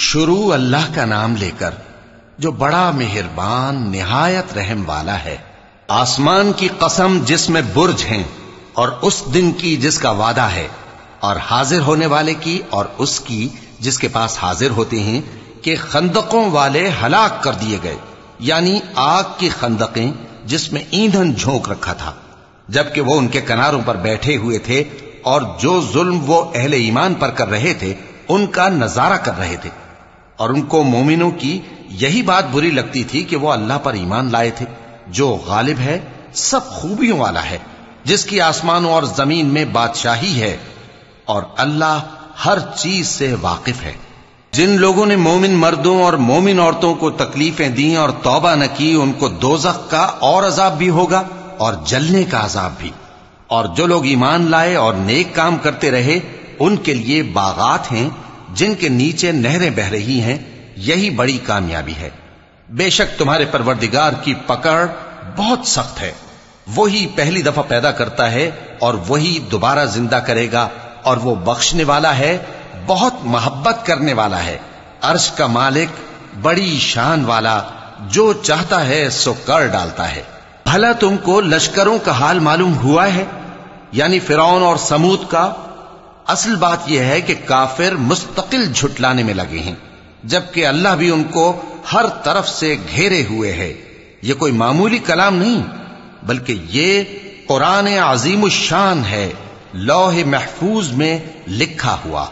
شروع اللہ کا نام لے کر جو بڑا مہربان، نہایت رحم والا ہے۔ آسمان کی قسم جس میں برج ہیں اور اس دن کی جس کا وعدہ ہے اور حاضر ہونے والے کی اور اس کی جس کے پاس حاضر ہوتے ہیں کہ خندقوں والے ہلاک کر دیے گئے۔ یعنی آگ کی خندقیں جس میں ایندھن جھونک رکھا تھا۔ جبکہ وہ ان کے کناروں پر بیٹھے ہوئے تھے اور جو ظلم وہ اہل ایمان پر کر رہے تھے، ان کا نظارہ کر رہے تھے۔ اور ان کو مومنوں کی یہی بات بری لگتی تھی کہ وہ اللہ پر ایمان لائے تھے۔ جو غالب ہے، سب خوبیوں والا ہے، جس کی آسمانوں اور زمین میں بادشاہی ہے۔ اور اللہ ہر چیز سے واقف ہے۔ جن لوگوں نے مومن مردوں اور مومن عورتوں کو تکلیفیں دیں اور توبہ نہ کی، ان کو دوزخ کا اور عذاب بھی ہوگا اور جلنے کا عذاب بھی۔ اور جو لوگ ایمان لائے اور نیک کام کرتے رہے، ان کے لیے باغات ہیں۔ جن کے نیچے نہریں بہ رہی ہیں، یہی بڑی کامیابی ہے۔ بے شک تمہارے پروردگار کی پکڑ بہت سخت ہے۔ وہی پہلی دفعہ پیدا کرتا ہے اور وہی دوبارہ زندہ کرے گا اور وہ بخشنے والا ہے، بہت محبت کرنے والا ہے۔ عرش کا مالک بڑی شان والا، جو چاہتا ہے سو کر ڈالتا ہے۔ بھلا تم کو لشکروں کا حال معلوم ہوا ہے؟ یعنی فرعون اور سمود کا اصل بات یہ ہے کہ کافر مستقل جھٹلانے میں لگے ہیں، جبکہ اللہ بھی ان کو ہر طرف سے گھیرے ہوئے ہے۔ یہ کوئی معمولی کلام نہیں، بلکہ یہ قرآن عظیم الشان ہے، لوح محفوظ میں لکھا ہوا۔